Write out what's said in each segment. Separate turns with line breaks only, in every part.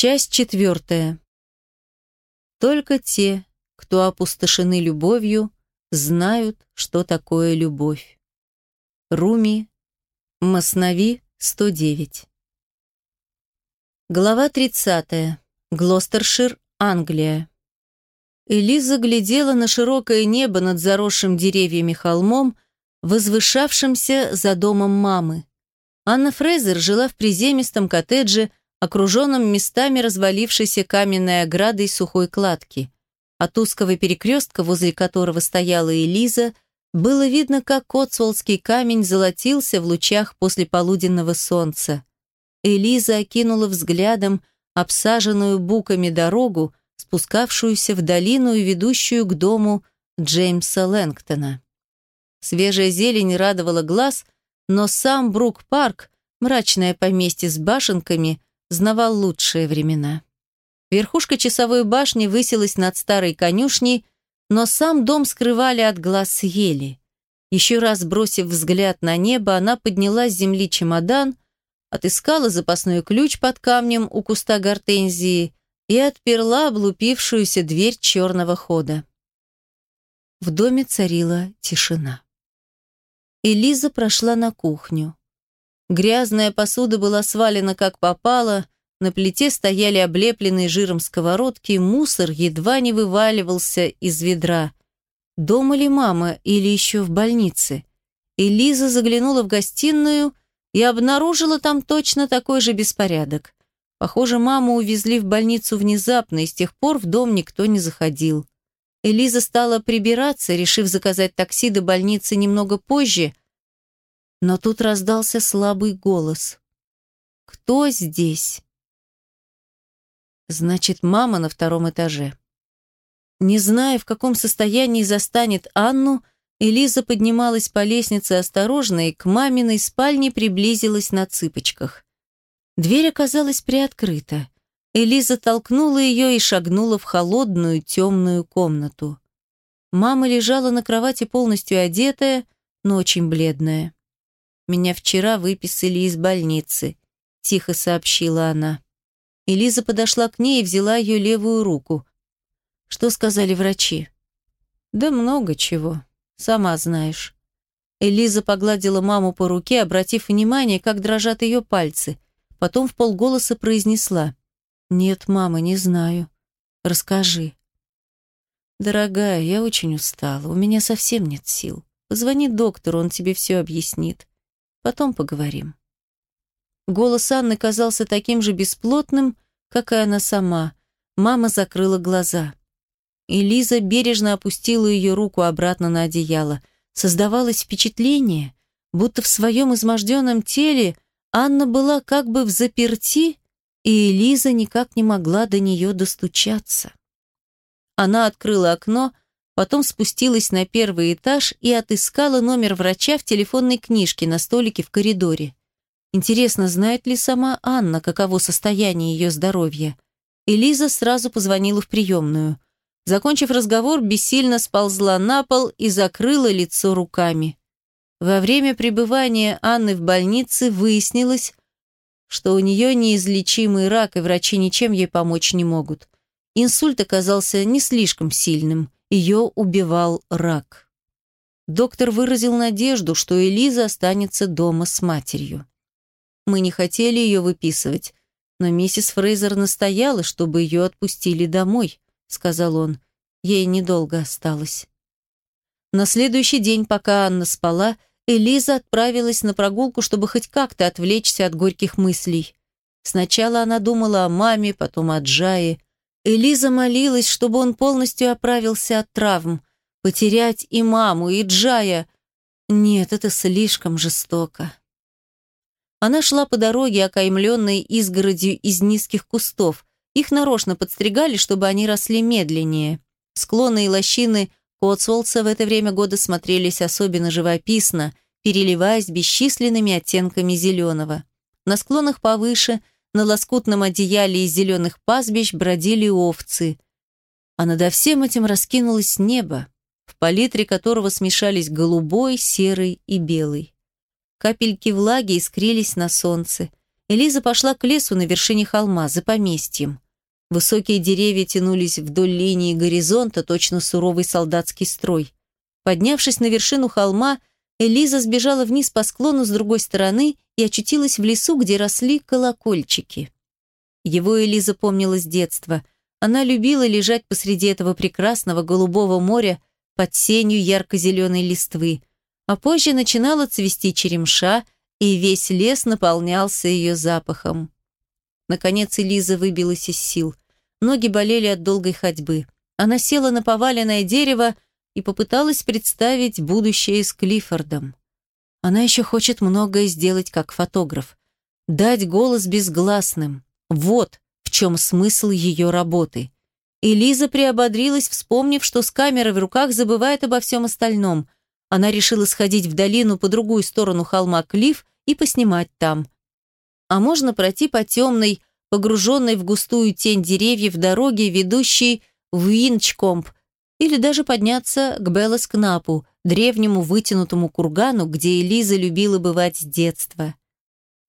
Часть четвертая. Только те, кто опустошены любовью, знают, что такое любовь. Руми, Маснави, 109. Глава 30. Глостершир, Англия. Элиза глядела на широкое небо над заросшим деревьями холмом, возвышавшимся за домом мамы. Анна Фрейзер жила в приземистом коттедже, окруженном местами развалившейся каменной оградой сухой кладки. От узкого перекрестка, возле которого стояла Элиза, было видно, как Котсволдский камень золотился в лучах после полуденного солнца. Элиза окинула взглядом обсаженную буками дорогу, спускавшуюся в долину и ведущую к дому Джеймса Лэнгтона. Свежая зелень радовала глаз, но сам Брук-парк, мрачное поместье с башенками, знавал лучшие времена. Верхушка часовой башни высилась над старой конюшней, но сам дом скрывали от глаз ели. Еще раз бросив взгляд на небо, она подняла с земли чемодан, отыскала запасной ключ под камнем у куста гортензии и отперла облупившуюся дверь черного хода. В доме царила тишина. Элиза прошла на кухню. Грязная посуда была свалена как попало, на плите стояли облепленные жиром сковородки, мусор едва не вываливался из ведра. Дома ли мама или еще в больнице? И Лиза заглянула в гостиную и обнаружила там точно такой же беспорядок. Похоже, маму увезли в больницу внезапно, и с тех пор в дом никто не заходил. Элиза стала прибираться, решив заказать такси до больницы немного позже, но тут раздался слабый голос. «Кто здесь?» Значит, мама на втором этаже. Не зная, в каком состоянии застанет Анну, Элиза поднималась по лестнице осторожно и к маминой спальне приблизилась на цыпочках. Дверь оказалась приоткрыта. Элиза толкнула ее и шагнула в холодную темную комнату. Мама лежала на кровати полностью одетая, но очень бледная. «Меня вчера выписали из больницы», — тихо сообщила она. Элиза подошла к ней и взяла ее левую руку. Что сказали врачи? Да много чего, сама знаешь. Элиза погладила маму по руке, обратив внимание, как дрожат ее пальцы. Потом в полголоса произнесла. «Нет, мама, не знаю. Расскажи». «Дорогая, я очень устала, у меня совсем нет сил. Позвони доктору, он тебе все объяснит. Потом поговорим». Голос Анны казался таким же бесплотным, как и она сама. Мама закрыла глаза. И Лиза бережно опустила ее руку обратно на одеяло. Создавалось впечатление, будто в своем изможденном теле Анна была как бы в заперти, и Лиза никак не могла до нее достучаться. Она открыла окно, потом спустилась на первый этаж и отыскала номер врача в телефонной книжке на столике в коридоре. Интересно, знает ли сама Анна, каково состояние ее здоровья? Элиза сразу позвонила в приемную. Закончив разговор, бессильно сползла на пол и закрыла лицо руками. Во время пребывания Анны в больнице выяснилось, что у нее неизлечимый рак, и врачи ничем ей помочь не могут. Инсульт оказался не слишком сильным, ее убивал рак. Доктор выразил надежду, что Элиза останется дома с матерью. Мы не хотели ее выписывать, но миссис Фрейзер настояла, чтобы ее отпустили домой, сказал он. Ей недолго осталось. На следующий день, пока Анна спала, Элиза отправилась на прогулку, чтобы хоть как-то отвлечься от горьких мыслей. Сначала она думала о маме, потом о Джае. Элиза молилась, чтобы он полностью оправился от травм. Потерять и маму, и Джая. Нет, это слишком жестоко. Она шла по дороге, окаймленной изгородью из низких кустов. Их нарочно подстригали, чтобы они росли медленнее. Склоны и лощины Котсволдса в это время года смотрелись особенно живописно, переливаясь бесчисленными оттенками зеленого. На склонах повыше, на лоскутном одеяле из зеленых пастбищ бродили овцы. А над всем этим раскинулось небо, в палитре которого смешались голубой, серый и белый. Капельки влаги искрились на солнце. Элиза пошла к лесу на вершине холма, за поместьем. Высокие деревья тянулись вдоль линии горизонта, точно суровый солдатский строй. Поднявшись на вершину холма, Элиза сбежала вниз по склону с другой стороны и очутилась в лесу, где росли колокольчики. Его Элиза помнила с детства. Она любила лежать посреди этого прекрасного голубого моря под сенью ярко-зеленой листвы, а позже начинала цвести черемша, и весь лес наполнялся ее запахом. Наконец Элиза выбилась из сил. Ноги болели от долгой ходьбы. Она села на поваленное дерево и попыталась представить будущее с Клиффордом. Она еще хочет многое сделать как фотограф. Дать голос безгласным. Вот в чем смысл ее работы. Элиза приободрилась, вспомнив, что с камерой в руках забывает обо всем остальном. Она решила сходить в долину по другую сторону холма Клифф и поснимать там а можно пройти по темной, погруженной в густую тень деревьев дороге, ведущей в Уинчкомп, или даже подняться к Белоскнапу, древнему вытянутому кургану, где Элиза любила бывать с детства.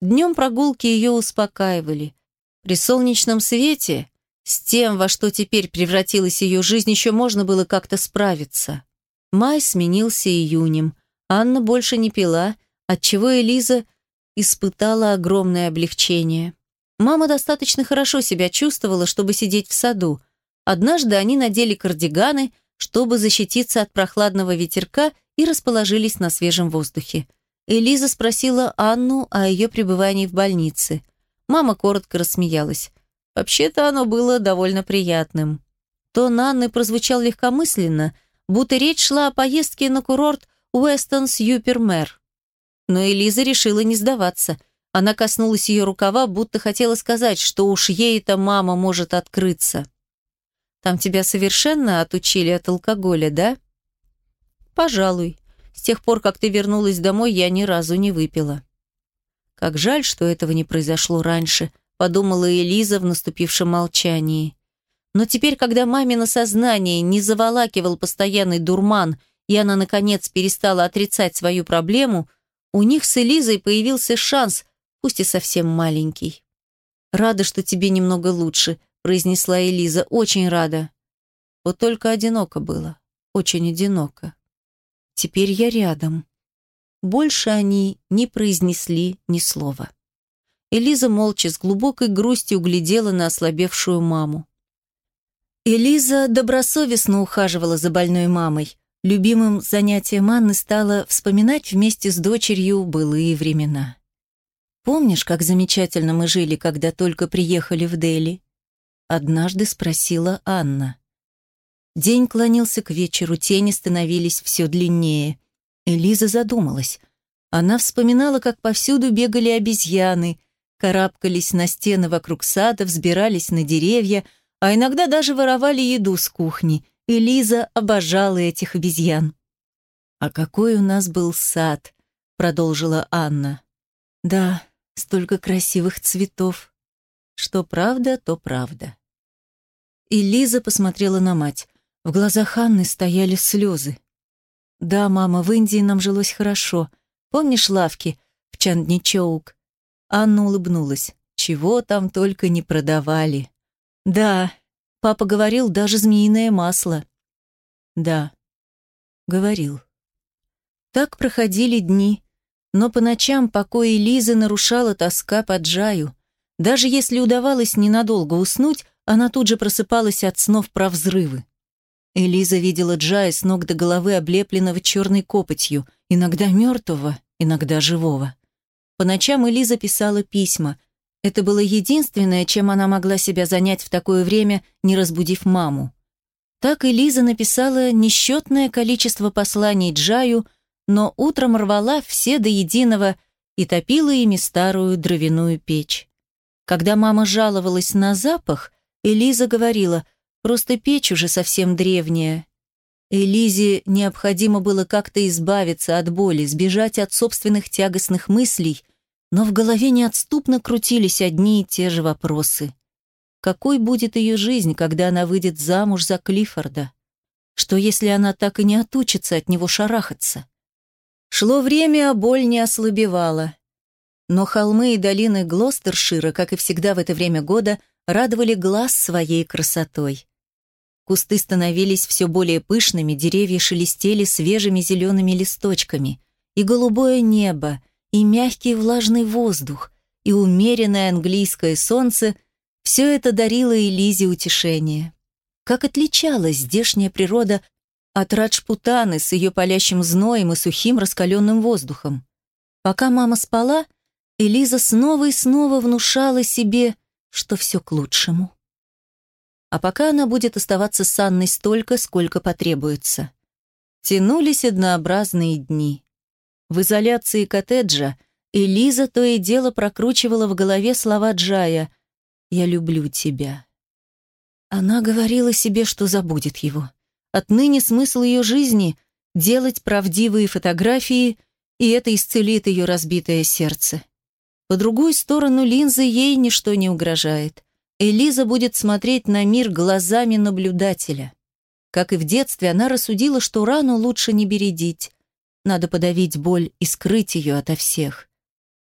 Днем прогулки ее успокаивали. При солнечном свете с тем, во что теперь превратилась ее жизнь, еще можно было как-то справиться. Май сменился июнем. Анна больше не пила, отчего Элиза испытала огромное облегчение. Мама достаточно хорошо себя чувствовала, чтобы сидеть в саду. Однажды они надели кардиганы, чтобы защититься от прохладного ветерка и расположились на свежем воздухе. Элиза спросила Анну о ее пребывании в больнице. Мама коротко рассмеялась. Вообще-то оно было довольно приятным. Тон Анны прозвучал легкомысленно, будто речь шла о поездке на курорт Уэстон-Сьюпермэр. Но Элиза решила не сдаваться. Она коснулась ее рукава, будто хотела сказать, что уж ей эта мама может открыться. «Там тебя совершенно отучили от алкоголя, да?» «Пожалуй. С тех пор, как ты вернулась домой, я ни разу не выпила». «Как жаль, что этого не произошло раньше», — подумала Элиза в наступившем молчании. Но теперь, когда мамино сознание не заволакивал постоянный дурман, и она, наконец, перестала отрицать свою проблему — у них с Элизой появился шанс, пусть и совсем маленький. «Рада, что тебе немного лучше», — произнесла Элиза. «Очень рада». Вот только одиноко было. Очень одиноко. Теперь я рядом. Больше они не произнесли ни слова. Элиза молча с глубокой грустью глядела на ослабевшую маму. Элиза добросовестно ухаживала за больной мамой. Любимым занятием Анны стало вспоминать вместе с дочерью былые времена. «Помнишь, как замечательно мы жили, когда только приехали в Дели?» Однажды спросила Анна. День клонился к вечеру, тени становились все длиннее. Элиза задумалась. Она вспоминала, как повсюду бегали обезьяны, карабкались на стены вокруг сада, взбирались на деревья, а иногда даже воровали еду с кухни – и Лиза обожала этих обезьян. «А какой у нас был сад!» — продолжила Анна. «Да, столько красивых цветов. Что правда, то правда». И Лиза посмотрела на мать. В глазах Анны стояли слезы. «Да, мама, в Индии нам жилось хорошо. Помнишь лавки в Чандничоук?» Анна улыбнулась. «Чего там только не продавали». «Да, Папа говорил, даже змеиное масло. Да, говорил. Так проходили дни, но по ночам покой Лизы нарушала тоска по Джаю. Даже если удавалось ненадолго уснуть, она тут же просыпалась от снов про взрывы. Элиза видела Джая с ног до головы, облепленного черной копотью, иногда мертвого, иногда живого. По ночам Элиза писала письма, это было единственное, чем она могла себя занять в такое время, не разбудив маму. Так и Лиза написала несчетное количество посланий Джаю, но утром рвала все до единого и топила ими старую дровяную печь. Когда мама жаловалась на запах, Элиза говорила, просто печь уже совсем древняя. Элизе необходимо было как-то избавиться от боли, сбежать от собственных тягостных мыслей но в голове неотступно крутились одни и те же вопросы. Какой будет ее жизнь, когда она выйдет замуж за Клиффорда? Что, если она так и не отучится от него шарахаться? Шло время, а боль не ослабевала. Но холмы и долины Глостершира, как и всегда в это время года, радовали глаз своей красотой. Кусты становились все более пышными, деревья шелестели свежими зелеными листочками. И голубое небо, и мягкий влажный воздух, и умеренное английское солнце – все это дарило Элизе утешение. Как отличалась здешняя природа от Раджпутаны с ее палящим зноем и сухим раскаленным воздухом. Пока мама спала, Элиза снова и снова внушала себе, что все к лучшему. А пока она будет оставаться с Анной столько, сколько потребуется. Тянулись однообразные дни. В изоляции коттеджа Элиза то и дело прокручивала в голове слова Джая «Я люблю тебя». Она говорила себе, что забудет его. Отныне смысл ее жизни — делать правдивые фотографии, и это исцелит ее разбитое сердце. По другую сторону линзы ей ничто не угрожает. Элиза будет смотреть на мир глазами наблюдателя. Как и в детстве, она рассудила, что рану лучше не бередить. Надо подавить боль и скрыть ее ото всех.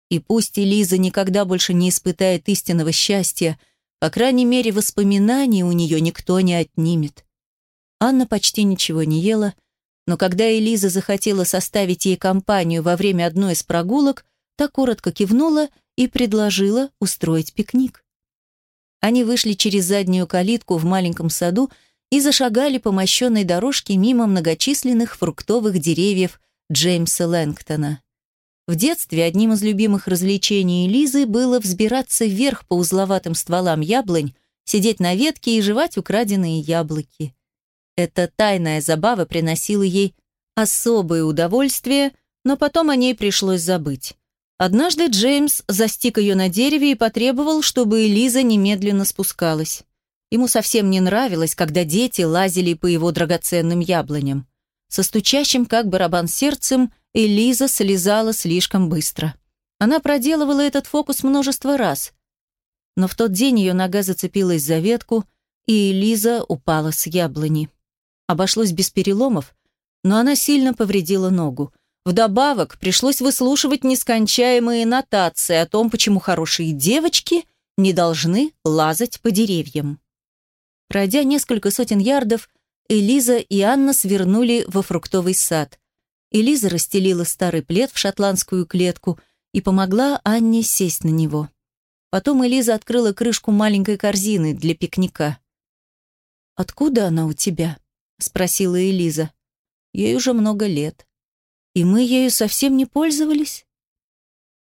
И пусть Элиза никогда больше не испытает истинного счастья, по крайней мере, воспоминаний у нее никто не отнимет. Анна почти ничего не ела, но когда Элиза захотела составить ей компанию во время одной из прогулок, та коротко кивнула и предложила устроить пикник. Они вышли через заднюю калитку в маленьком саду и зашагали по мощенной дорожке мимо многочисленных фруктовых деревьев Джеймса Лэнгтона. В детстве одним из любимых развлечений Лизы было взбираться вверх по узловатым стволам яблонь, сидеть на ветке и жевать украденные яблоки. Эта тайная забава приносила ей особое удовольствие, но потом о ней пришлось забыть. Однажды Джеймс застиг ее на дереве и потребовал, чтобы Лиза немедленно спускалась. Ему совсем не нравилось, когда дети лазили по его драгоценным яблоням. Со стучащим, как барабан сердцем, Элиза слезала слишком быстро. Она проделывала этот фокус множество раз. Но в тот день ее нога зацепилась за ветку, и Элиза упала с яблони. Обошлось без переломов, но она сильно повредила ногу. Вдобавок пришлось выслушивать нескончаемые нотации о том, почему хорошие девочки не должны лазать по деревьям. Пройдя несколько сотен ярдов, Элиза и Анна свернули во фруктовый сад. Элиза расстелила старый плед в шотландскую клетку и помогла Анне сесть на него. Потом Элиза открыла крышку маленькой корзины для пикника. «Откуда она у тебя?» — спросила Элиза. «Ей уже много лет. И мы ею совсем не пользовались?»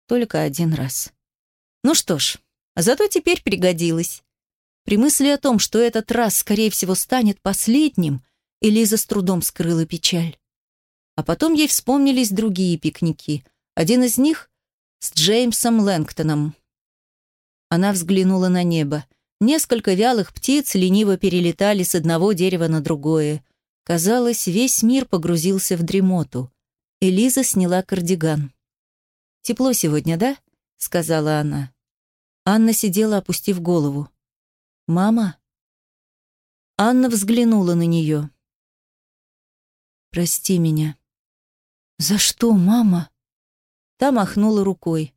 «Только один раз». «Ну что ж, зато теперь пригодилась». При мысли о том, что этот раз, скорее всего, станет последним, Элиза с трудом скрыла печаль. А потом ей вспомнились другие пикники. Один из них с Джеймсом Лэнгтоном. Она взглянула на небо. Несколько вялых птиц лениво перелетали с одного дерева на другое. Казалось, весь мир погрузился в дремоту. Элиза сняла кардиган. «Тепло сегодня, да?» — сказала она. Анна сидела, опустив голову. «Мама?» Анна взглянула на нее. «Прости меня», «За что, мама?» Та махнула рукой.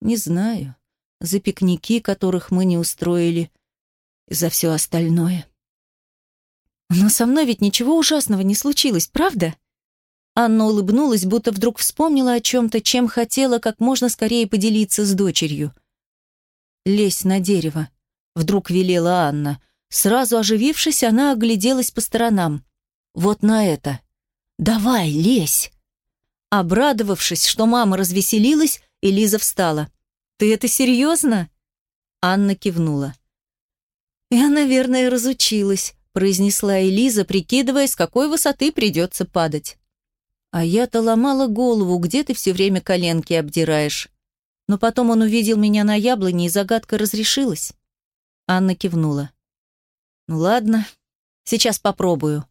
«Не знаю. За пикники, которых мы не устроили. За все остальное». «Но со мной ведь ничего ужасного не случилось, правда?» Анна улыбнулась, будто вдруг вспомнила о чем-то, чем хотела как можно скорее поделиться с дочерью. «Лезь на дерево», — вдруг велела Анна. Сразу оживившись, она огляделась по сторонам. «Вот на это». «Давай, лезь!» Обрадовавшись, что мама развеселилась, Элиза встала. «Ты это серьезно?» Анна кивнула. «Я, наверное, разучилась», — произнесла Элиза, прикидывая, с какой высоты придется падать. «А я-то ломала голову, где ты все время коленки обдираешь?» Но потом он увидел меня на яблоне, и загадка разрешилась. Анна кивнула. «Ну ладно, сейчас попробую».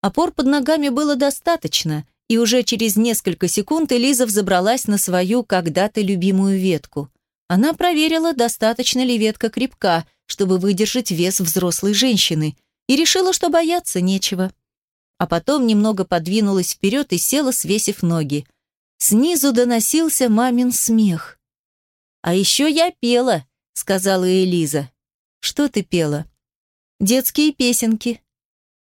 Опор под ногами было достаточно, и уже через несколько секунд Элиза взобралась на свою когда-то любимую ветку. Она проверила, достаточно ли ветка крепка, чтобы выдержать вес взрослой женщины, и решила, что бояться нечего. А потом немного подвинулась вперед и села, свесив ноги. Снизу доносился мамин смех. «А еще я пела», — сказала Элиза. «Что ты пела?» «Детские песенки».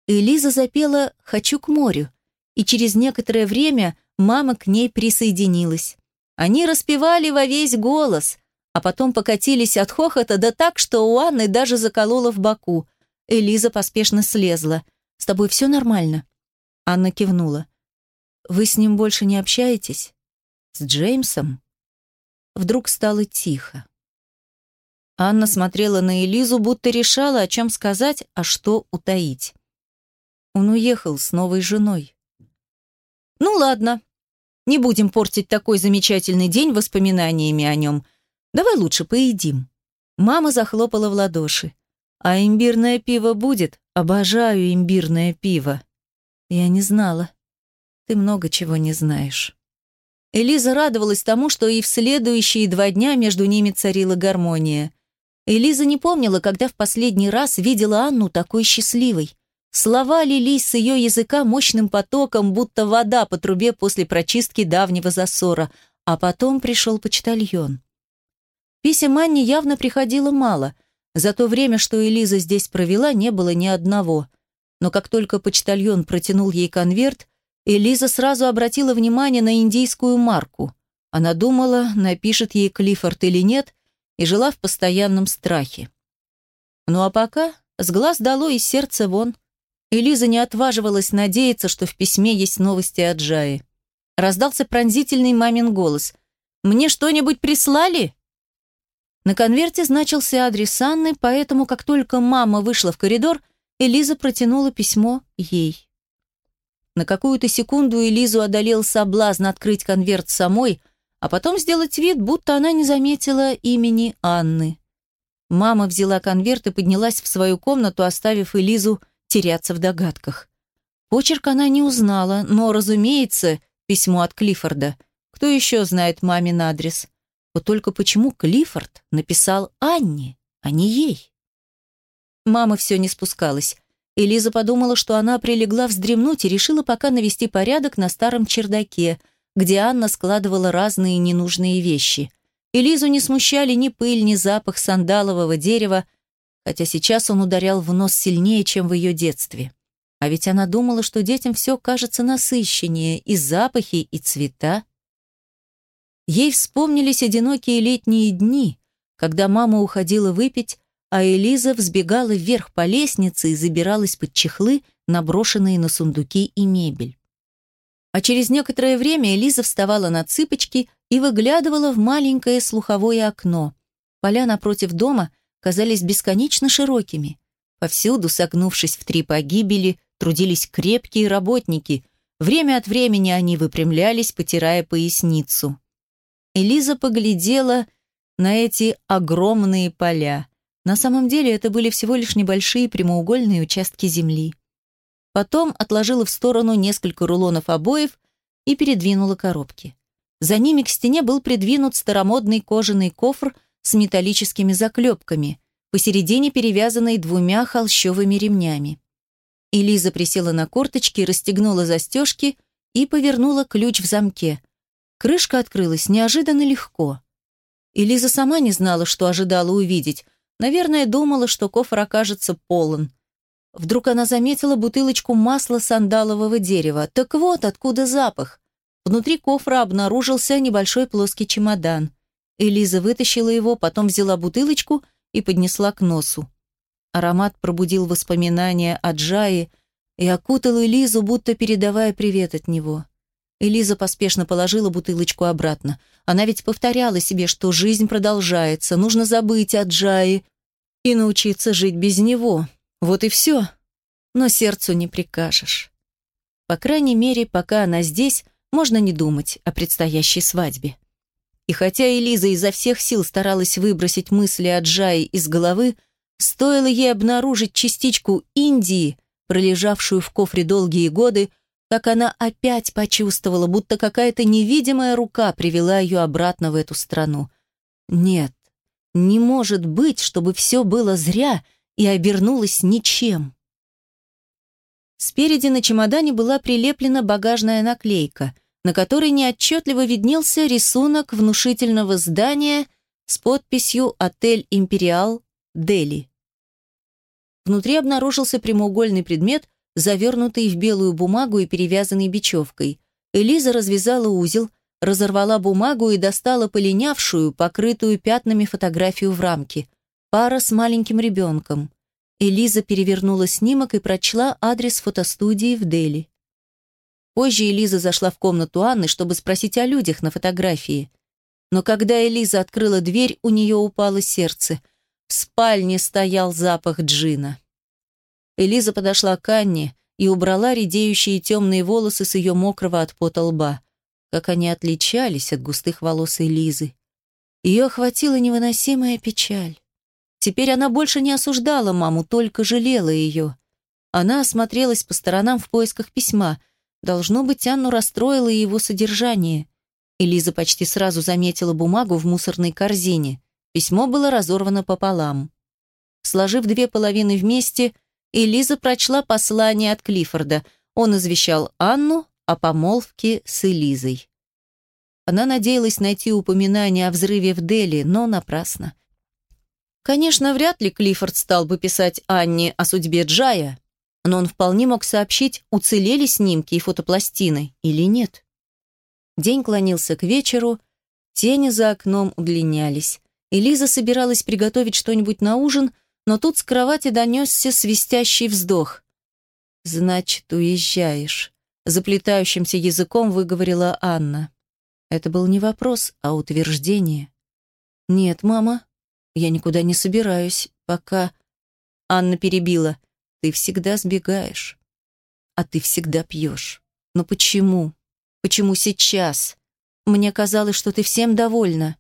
Элиза запела «Хочу к морю», и через некоторое время мама к ней присоединилась. Они распевали во весь голос, а потом покатились от хохота, да так, что у Анны даже заколола в боку. Элиза поспешно слезла. «С тобой все нормально?» Анна кивнула. «Вы с ним больше не общаетесь?» «С Джеймсом?» Вдруг стало тихо. Анна смотрела на Элизу, будто решала, о чем сказать, а что утаить. Он уехал с новой женой. «Ну ладно, не будем портить такой замечательный день воспоминаниями о нем. Давай лучше поедим». Мама захлопала в ладоши. «А имбирное пиво будет? Обожаю имбирное пиво». Я не знала. Ты много чего не знаешь. Элиза радовалась тому, что и в следующие два дня между ними царила гармония. Элиза не помнила, когда в последний раз видела Анну такой счастливой. Слова лились с ее языка мощным потоком, будто вода по трубе после прочистки давнего засора, а потом пришел почтальон. Писем Анне явно приходило мало. За то время, что Элиза здесь провела, не было ни одного. Но как только почтальон протянул ей конверт, Элиза сразу обратила внимание на индийскую марку. Она думала, напишет ей Клиффорд или нет, и жила в постоянном страхе. Ну а пока с глаз дало и сердце вон. Элиза не отваживалась надеяться, что в письме есть новости от Джаи. Раздался пронзительный мамин голос. «Мне что-нибудь прислали?» На конверте значился адрес Анны, поэтому, как только мама вышла в коридор, Элиза протянула письмо ей. На какую-то секунду Элизу одолел соблазн открыть конверт самой, а потом сделать вид, будто она не заметила имени Анны. Мама взяла конверт и поднялась в свою комнату, оставив Элизу теряться в догадках. Почерк она не узнала, но, разумеется, письмо от Клиффорда. Кто еще знает мамин адрес? Вот только почему Клиффорд написал Анне, а не ей? Мама все не спускалась. Элиза подумала, что она прилегла вздремнуть и решила пока навести порядок на старом чердаке, где Анна складывала разные ненужные вещи. Элизу не смущали ни пыль, ни запах сандалового дерева, хотя сейчас он ударял в нос сильнее, чем в ее детстве. А ведь она думала, что детям все кажется насыщеннее, и запахи, и цвета. Ей вспомнились одинокие летние дни, когда мама уходила выпить, а Элиза взбегала вверх по лестнице и забиралась под чехлы, наброшенные на сундуки и мебель. А через некоторое время Элиза вставала на цыпочки и выглядывала в маленькое слуховое окно. Поля напротив дома – казались бесконечно широкими. Повсюду, согнувшись в три погибели, трудились крепкие работники. Время от времени они выпрямлялись, потирая поясницу. Элиза поглядела на эти огромные поля. На самом деле это были всего лишь небольшие прямоугольные участки земли. Потом отложила в сторону несколько рулонов обоев и передвинула коробки. За ними к стене был придвинут старомодный кожаный кофр с металлическими заклепками, посередине перевязанной двумя холщовыми ремнями. Элиза присела на корточки, расстегнула застежки и повернула ключ в замке. Крышка открылась неожиданно легко. Элиза сама не знала, что ожидала увидеть. Наверное, думала, что кофр окажется полон. Вдруг она заметила бутылочку масла сандалового дерева. Так вот, откуда запах. Внутри кофра обнаружился небольшой плоский чемодан. Элиза вытащила его, потом взяла бутылочку и поднесла к носу. Аромат пробудил воспоминания о Джае и окутал Элизу, будто передавая привет от него. Элиза поспешно положила бутылочку обратно. Она ведь повторяла себе, что жизнь продолжается, нужно забыть о Джае и научиться жить без него. Вот и все. Но сердцу не прикажешь. По крайней мере, пока она здесь, можно не думать о предстоящей свадьбе. И хотя Элиза изо всех сил старалась выбросить мысли о Джае из головы, стоило ей обнаружить частичку Индии, пролежавшую в кофре долгие годы, как она опять почувствовала, будто какая-то невидимая рука привела ее обратно в эту страну. Нет, не может быть, чтобы все было зря и обернулось ничем. Спереди на чемодане была прилеплена багажная наклейка на которой неотчетливо виднелся рисунок внушительного здания с подписью «Отель Империал, Дели». Внутри обнаружился прямоугольный предмет, завернутый в белую бумагу и перевязанный бечевкой. Элиза развязала узел, разорвала бумагу и достала полинявшую, покрытую пятнами фотографию в рамке. Пара с маленьким ребенком. Элиза перевернула снимок и прочла адрес фотостудии в Дели. Позже Элиза зашла в комнату Анны, чтобы спросить о людях на фотографии. Но когда Элиза открыла дверь, у нее упало сердце. В спальне стоял запах джина. Элиза подошла к Анне и убрала редеющие темные волосы с ее мокрого от пота лба. Как они отличались от густых волос Элизы. Ее охватила невыносимая печаль. Теперь она больше не осуждала маму, только жалела ее. Она осмотрелась по сторонам в поисках письма – Должно быть, Анну расстроило его содержание. Элиза почти сразу заметила бумагу в мусорной корзине. Письмо было разорвано пополам. Сложив две половины вместе, Элиза прочла послание от Клиффорда. Он извещал Анну о помолвке с Элизой. Она надеялась найти упоминание о взрыве в Дели, но напрасно. Конечно, вряд ли Клиффорд стал бы писать Анне о судьбе Джая, но он вполне мог сообщить, уцелели снимки и фотопластины или нет. День клонился к вечеру, тени за окном удлинялись. Элиза собиралась приготовить что-нибудь на ужин, но тут с кровати донесся свистящий вздох. «Значит, уезжаешь», — заплетающимся языком выговорила Анна. Это был не вопрос, а утверждение. «Нет, мама, я никуда не собираюсь, пока...» Анна перебила. Ты всегда сбегаешь. А ты всегда пьешь. Но почему? Почему сейчас? Мне казалось, что ты всем довольна.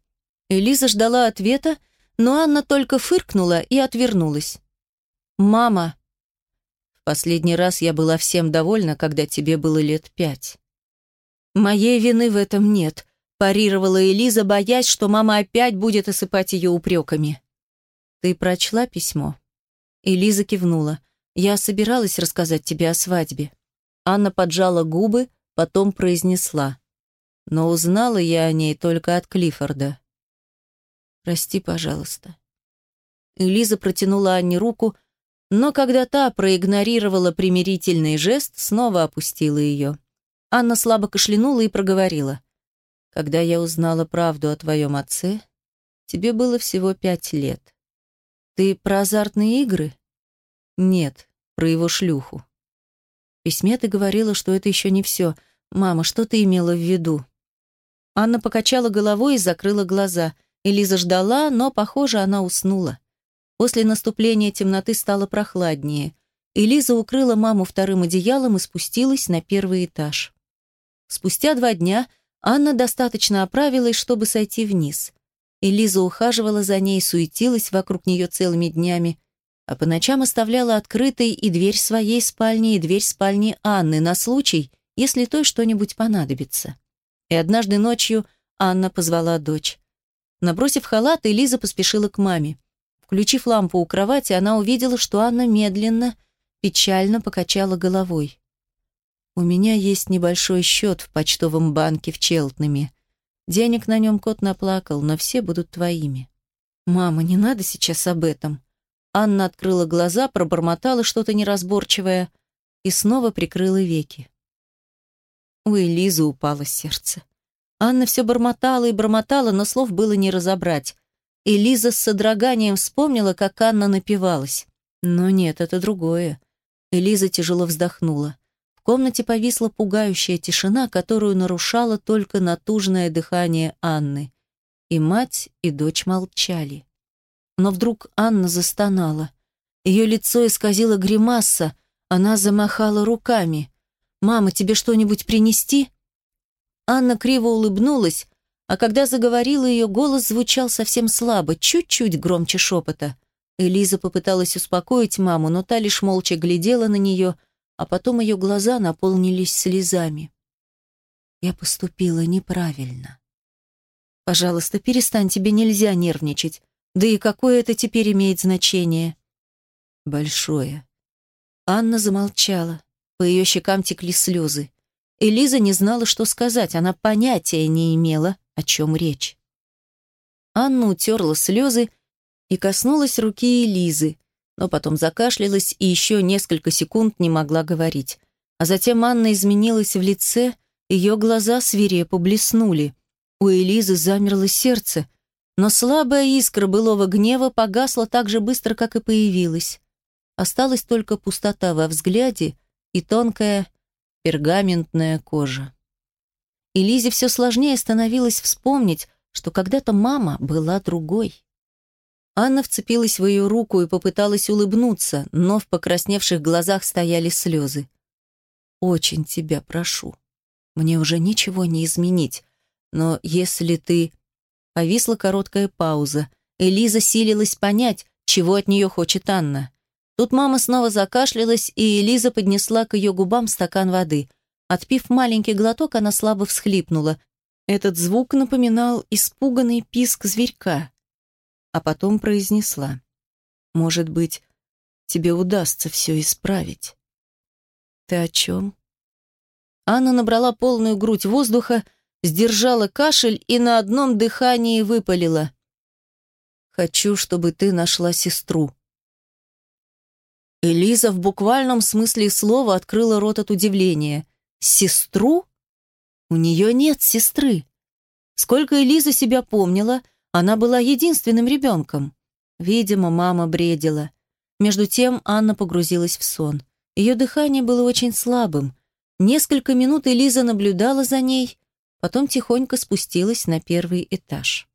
Элиза ждала ответа, но Анна только фыркнула и отвернулась. «Мама!» «В последний раз я была всем довольна, когда тебе было лет пять». «Моей вины в этом нет», – парировала Элиза, боясь, что мама опять будет осыпать ее упреками. «Ты прочла письмо?» Элиза кивнула. Я собиралась рассказать тебе о свадьбе. Анна поджала губы, потом произнесла. Но узнала я о ней только от Клиффорда. Прости, пожалуйста. Элиза протянула Анне руку, но когда та проигнорировала примирительный жест, снова опустила ее. Анна слабо кашлянула и проговорила. «Когда я узнала правду о твоем отце, тебе было всего пять лет. Ты про азартные игры?» Нет, про его шлюху. В письме ты говорила, что это еще не все. Мама, что ты имела в виду? Анна покачала головой и закрыла глаза. Элиза ждала, но, похоже, она уснула. После наступления темноты стало прохладнее. Элиза укрыла маму вторым одеялом и спустилась на первый этаж. Спустя два дня Анна достаточно оправилась, чтобы сойти вниз. Элиза ухаживала за ней, суетилась вокруг нее целыми днями, а по ночам оставляла открытой и дверь своей спальни, и дверь спальни Анны на случай, если той что-нибудь понадобится. И однажды ночью Анна позвала дочь. Набросив халат, Элиза поспешила к маме. Включив лампу у кровати, она увидела, что Анна медленно, печально покачала головой. «У меня есть небольшой счет в почтовом банке в Челтнаме. Денег на нем кот наплакал, но все будут твоими». «Мама, не надо сейчас об этом», Анна открыла глаза, пробормотала что-то неразборчивое и снова прикрыла веки. У Элизы упало сердце. Анна все бормотала и бормотала, но слов было не разобрать. Элиза с содроганием вспомнила, как Анна напивалась. Но нет, это другое. Элиза тяжело вздохнула. В комнате повисла пугающая тишина, которую нарушало только натужное дыхание Анны. И мать, и дочь молчали. Но вдруг Анна застонала. Ее лицо исказило гримаса, она замахала руками. «Мама, тебе что-нибудь принести?» Анна криво улыбнулась, а когда заговорила, ее голос звучал совсем слабо, чуть-чуть громче шепота. Элиза попыталась успокоить маму, но та лишь молча глядела на нее, а потом ее глаза наполнились слезами. «Я поступила неправильно. Пожалуйста, перестань, тебе нельзя нервничать. Да и какое это теперь имеет значение? Большое. Анна замолчала. По ее щекам текли слезы. Элиза не знала, что сказать, она понятия не имела, о чем речь. Анна утерла слезы и коснулась руки Элизы, но потом закашлялась и еще несколько секунд не могла говорить. А затем Анна изменилась в лице, ее глаза свирепо блеснули. У Элизы замерло сердце, но слабая искра былого гнева погасла так же быстро, как и появилась. Осталась только пустота во взгляде и тонкая пергаментная кожа. Элизе все сложнее становилось вспомнить, что когда-то мама была другой. Анна вцепилась в ее руку и попыталась улыбнуться, но в покрасневших глазах стояли слезы. «Очень тебя прошу. Мне уже ничего не изменить. Но если ты...» Повисла короткая пауза. Элиза силилась понять, чего от нее хочет Анна. Тут мама снова закашлялась, и Элиза поднесла к ее губам стакан воды. Отпив маленький глоток, она слабо всхлипнула. Этот звук напоминал испуганный писк зверька а потом произнесла. «Может быть, тебе удастся все исправить». «Ты о чем?» Анна набрала полную грудь воздуха, сдержала кашель и на одном дыхании выпалила. «Хочу, чтобы ты нашла сестру». Элиза в буквальном смысле слова открыла рот от удивления. «Сестру? У нее нет сестры». Сколько Элиза себя помнила, она была единственным ребенком. Видимо, мама бредила. Между тем Анна погрузилась в сон. Ее дыхание было очень слабым. Несколько минут Элиза наблюдала за ней, потом тихонько спустилась на первый этаж.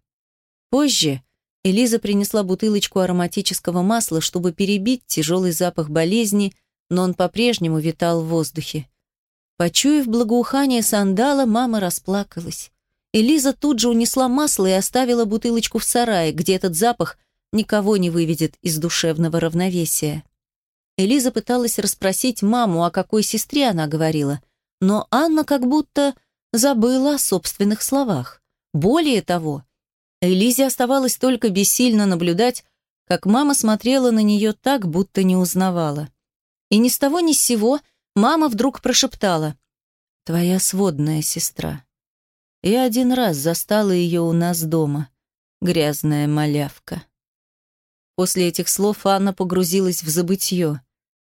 Позже Элиза принесла бутылочку ароматического масла, чтобы перебить тяжелый запах болезни, но он по-прежнему витал в воздухе. Почуяв благоухание сандала, мама расплакалась. Элиза тут же унесла масло и оставила бутылочку в сарае, где этот запах никого не выведет из душевного равновесия. Элиза пыталась расспросить маму, о какой сестре она говорила, но Анна как будто забыла о собственных словах. Более того, Элизе оставалось только бессильно наблюдать, как мама смотрела на нее так, будто не узнавала. И ни с того ни с сего мама вдруг прошептала «Твоя сводная сестра». Я один раз застала ее у нас дома. Грязная малявка. После этих слов Анна погрузилась в забытье.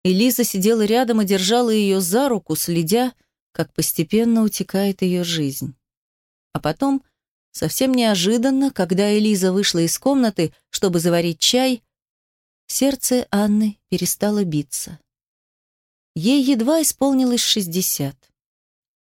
И сидела рядом и держала ее за руку, следя, как постепенно утекает ее жизнь. А потом, совсем неожиданно, когда Элиза вышла из комнаты, чтобы заварить чай, сердце Анны перестало биться. Ей едва исполнилось шестьдесят.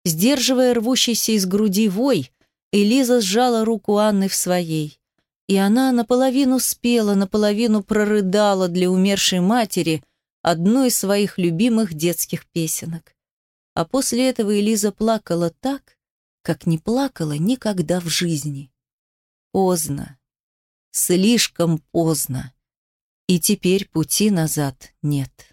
Сдерживая рвущийся из груди вой, Элиза сжала руку Анны в своей. И она наполовину спела, наполовину прорыдала для умершей матери одну из своих любимых детских песенок. А после этого Элиза плакала так, как не плакала никогда в жизни. Поздно. Слишком поздно. И теперь пути назад нет.